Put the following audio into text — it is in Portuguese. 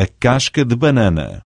a casca de banana.